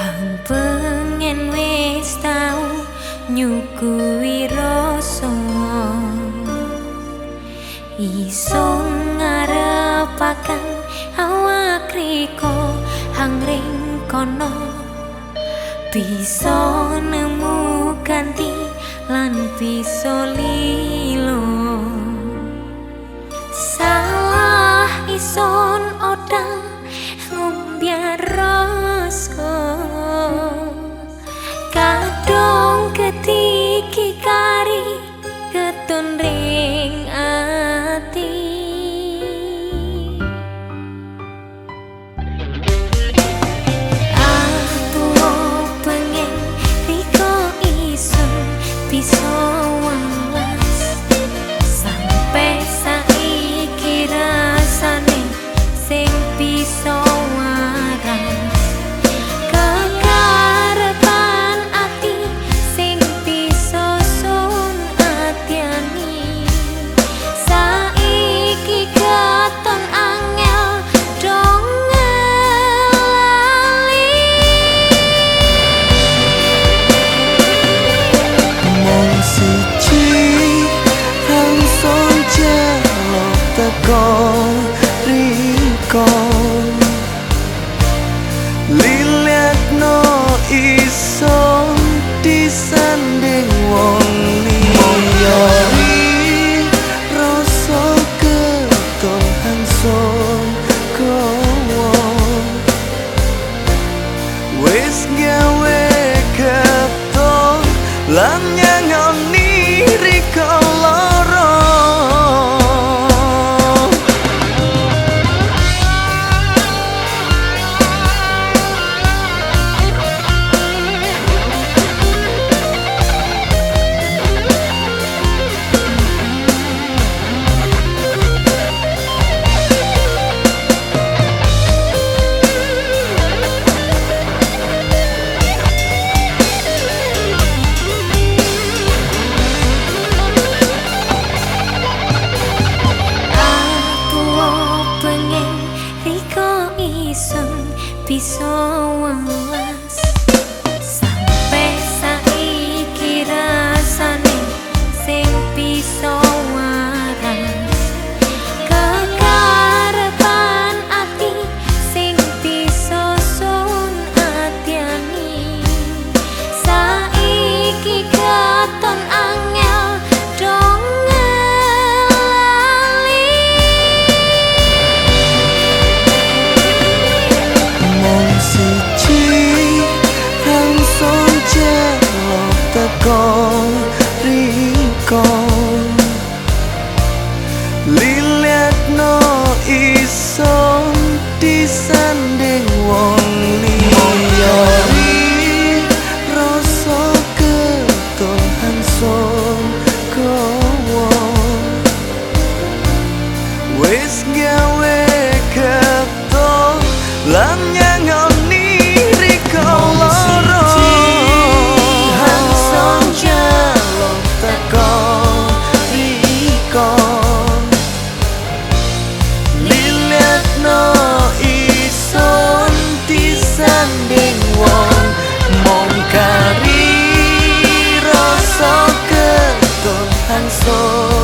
Aku pengen wis tau nyukui rasa Iso ngarepakan awak riko hangring kono. Bisa nemu ganti lan bisa liat be so song